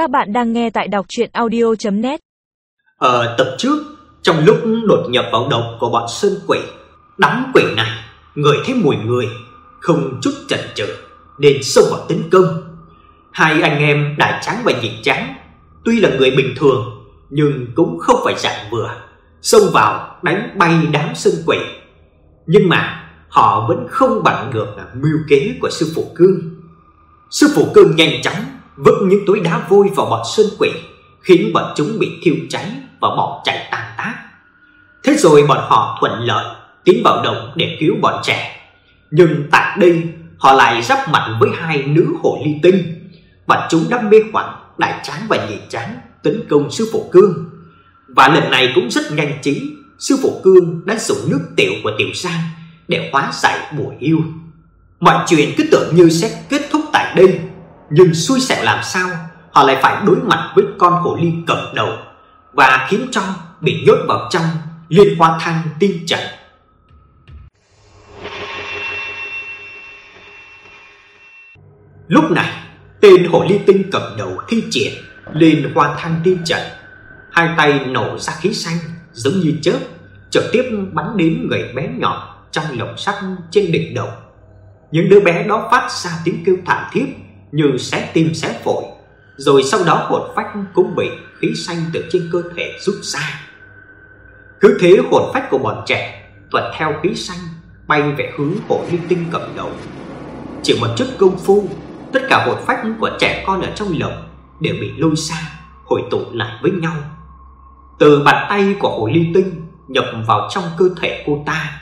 Các bạn đang nghe tại đọc audio net Ở tập trước, trong lúc đột nhập vào động của bọn sơn quỷ, đám quỷ này người thấy mùi người, không chút chần chừ nên xông vào tấn công. Hai anh em Đại Tráng và Nhị Tráng tuy là người bình thường nhưng cũng không phải dạng vừa, xông vào đánh bay đám sơn quỷ. Nhưng mà họ vẫn không bằng được mưu kế của sư phụ Cương. Sư phụ Cương nhanh chóng vứt những túi đá vôi vào bọn sơn quỷ, khiến bọn chúng bị thiêu cháy và bỏ chạy tàn tác. Thế rồi bọn họ thuận lợi tiến vào động để cứu bọn trẻ. Nhưng tại đây, họ lại giáp mặt với hai nữ hồ ly tinh. Bọn chúng đâm mê hoặc đại tráng và nhị tráng tấn công sư phụ Cương. Và lần này cũng rất nhanh trí, sư phụ Cương đã dùng nước tiểu của Tiểu Giang để hóa giải bùa yêu. Mọi chuyện cứ tưởng như sẽ kết thúc tại đây, nhưng xui xẻo làm sao, họ lại phải đối mặt với con hồ ly cầm đầu và khiến cho bị nhốt vào trong liên hoa thang tinh trận. Lúc này, tên hồ ly tinh cầm đầu thi triển lên hoa thang tinh trận, hai tay nổ ra khí xanh giống như chớp, trực tiếp bắn đến người bé nhỏ trong lồng sắt trên đỉnh đầu. Những đứa bé đó phát ra tiếng kêu thảm thiết như xé tim xé phổi, rồi sau đó hồn phách cũng bị khí xanh từ trên cơ thể rút ra. Cứ thế hồn phách của bọn trẻ tuần theo khí xanh bay về hướng hồ linh tinh cầm đầu. Chỉ một chút công phu, tất cả hồn phách của trẻ con ở trong lồng đều bị lôi xa, hội tụ lại với nhau. Từ bàn tay của hồ ly tinh nhập vào trong cơ thể cô ta.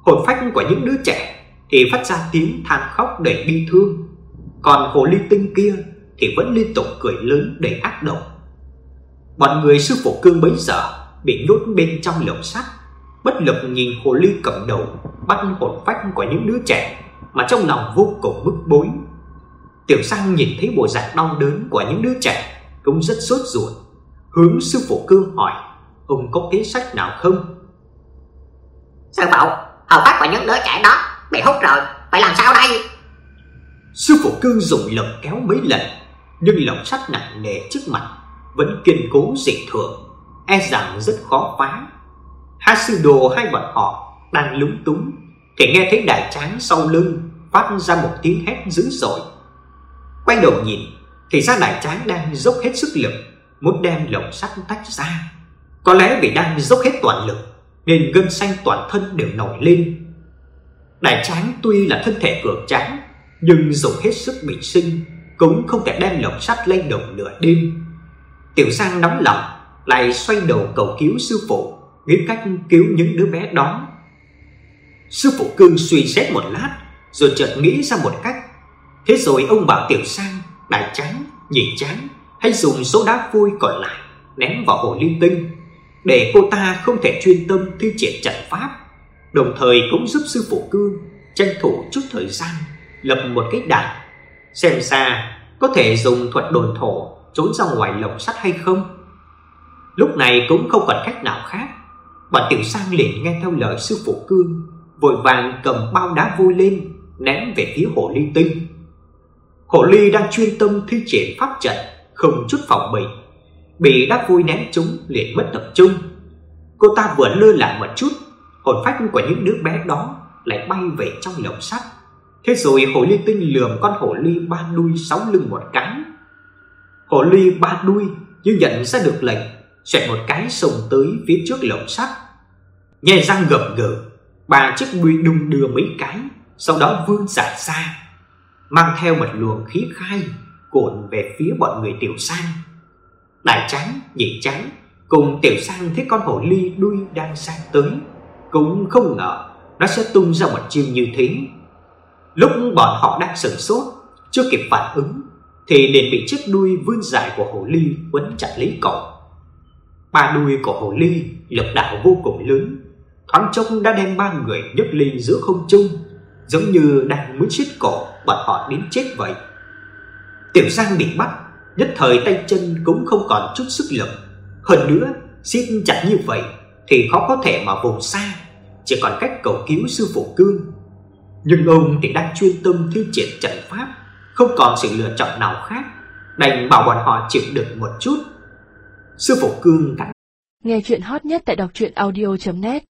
Hồn phách của những đứa trẻ thì phát ra tiếng than khóc đầy bi thương, còn hồ ly tinh kia thì vẫn liên tục cười lớn đầy ác độc. Bọn người sư phụ cương bấy giờ bị nhốt bên trong lồng sắt, bất lực nhìn hồ ly cầm đầu bắt hồn phách của những đứa trẻ mà trong lòng vô cùng bức bối. Tiểu Sang nhìn thấy bộ dạng đau đớn của những đứa trẻ cũng rất sốt ruột, hướng sư phụ cương hỏi: "Ông có kế sách nào không?" Sư phụ, hồn phách của những đứa trẻ đó bị hút rồi, phải làm sao đây? Sư phụ cương dùng lực kéo mấy lần, nhưng lồng sắt nặng nề trước mặt vẫn kiên cố dị thường, e rằng rất khó phá. Hai sư đồ hai bọn họ đang lúng túng thì nghe thấy đại tráng sau lưng phát ra một tiếng hét dữ dội. Quay đầu nhìn thì ra đại tráng đang dốc hết sức lực muốn đem lồng sắt tách ra. Có lẽ vì đang dốc hết toàn lực nên gân xanh toàn thân đều nổi lên. Đại tráng tuy là thân thể cường tráng nhưng dùng hết sức bình sinh cũng không thể đem lồng sắt lên động nửa đêm. Tiểu Giang nóng lòng lại xoay đầu cầu cứu sư phụ, nghĩ cách cứu những đứa bé đó. Sư phụ cương suy xét một lát, rồi chợt nghĩ ra một cách. Thế rồi ông bảo Tiểu Sang, đại tráng, nhị tráng hãy dùng số đá vui còn lại ném vào hồ linh tinh để cô ta không thể chuyên tâm thi triển trận pháp, đồng thời cũng giúp sư phụ cương tranh thủ chút thời gian lập một cái đạn xem ra có thể dùng thuật đồn thổ trốn ra ngoài lồng sắt hay không. Lúc này cũng không còn cách nào khác, bọn Tiểu Sang liền nghe theo lời sư phụ Cương, vội vàng cầm bao đá vôi lên ném về phía hồ ly tinh. Hồ ly đang chuyên tâm thi triển pháp trận, không chút phòng bị, bị đá vôi ném trúng liền mất tập trung. Cô ta vừa lơ là một chút, hồn phách của những đứa bé đó lại bay về trong lồng sắt. Thế rồi hồ ly tinh lườm con hồ ly ba đuôi sáu lưng một cái. Hồ ly ba đuôi như nhận ra được lệnh, xoẹt một cái xông tới phía trước lồng sắt. Nhè răng gầm gừ, ba chiếc đuôi đung đưa mấy cái, sau đó vươn ra mang theo một luồng khí khai cuộn về phía bọn người Tiểu Sang. Đại Trắng, Nhị Trắng cùng Tiểu Sang thấy con hồ ly đuôi đang sang tới, cũng không ngờ nó sẽ tung ra một chiêu như thế. Lúc bọn họ đang sửng sốt, chưa kịp phản ứng thì liền bị chiếc đuôi vươn dài của hồ ly quấn chặt lấy cổ. Ba đuôi của hồ ly lực đạo vô cùng lớn, thoáng chốc đã đem ba người nhấc lên giữa không trung, giống như đang muốn siết cổ bọn họ đến chết vậy. Tiểu Giang bị bắt, nhất thời tay chân cũng không còn chút sức lực, hơn nữa siết chặt như vậy thì khó có thể mà vùng xa, chỉ còn cách cầu cứu sư phụ Cương. Nhưng ông thì đang chuyên tâm thi triển trận pháp, không còn sự lựa chọn nào khác, đành bảo bọn họ chịu đựng một chút. Sư phụ Cương cắn Nghe chuyện hot nhất tại đọc truyện audio.net